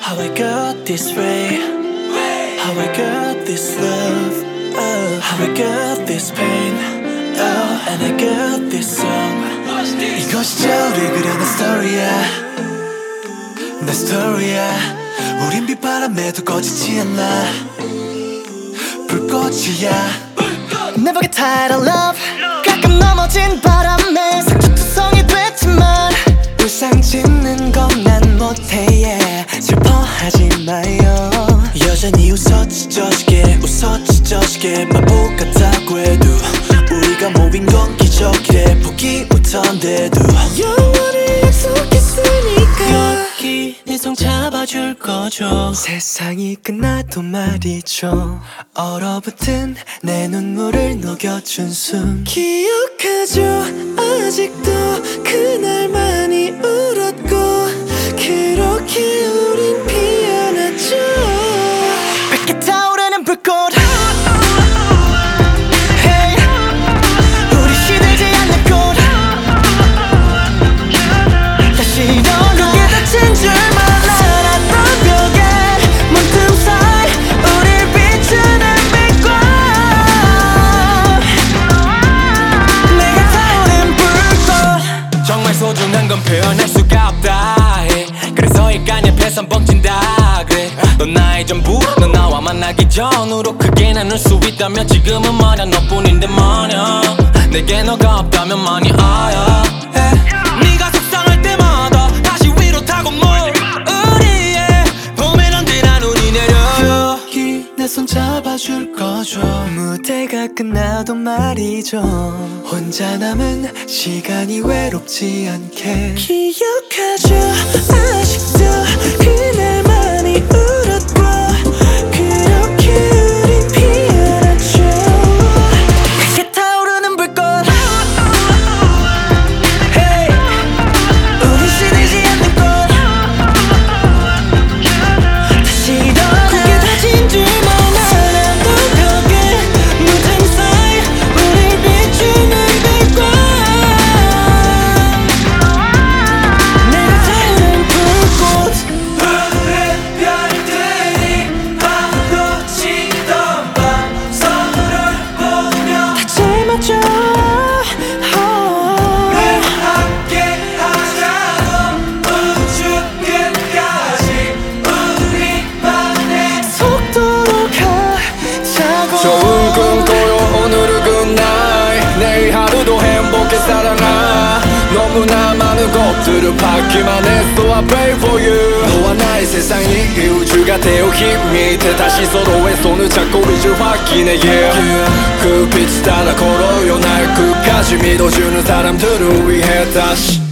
How I got this way How I got this love oh, How I got this pain oh, And I got this song 이것이 저를 그려낸 스토리야 내 스토리야 우린 빗바람에도 꺼지지 않아 불꽃이야 Never get tired of love. 가끔 넘어진 바람에 상처투성이 됐지만 불상 짓는 건 난 못해 yeah. 슬퍼하지 마요. 여전히 웃어 찢어지게 웃어 찢어지게 바보 같다고 해도 우리가 모인 건 기적이래. 포기 못한데도 영원히 약속했으니까 여기 내손 잡아줄 거죠. 세상이 끝나도 말이죠. 얼어붙은 내 눈물을 녹여준 숨 기억하죠. 아직도 그 건 표현할 수가 없다 해. 그래서 일간 옆에선 뻥친다 그래. 넌 나의 전부 넌 나와 만나기 전으로 크게 나눌 수 있다면 지금은 말야 너뿐인데 마냥 내게 너가 없다면 아야 무대가 끝나도 말이죠. 혼자 남은 시간이 외롭지 않게. 기억하죠 ブなマヌゴツルパッキマネストは pay for you. 問わない世界に宇宙が手をひみてたしそのウエストぬちゃこびじゅファッキネギーくーピッたら転ろよなくかしみどじゅぬサラムトゥルウィヘタシ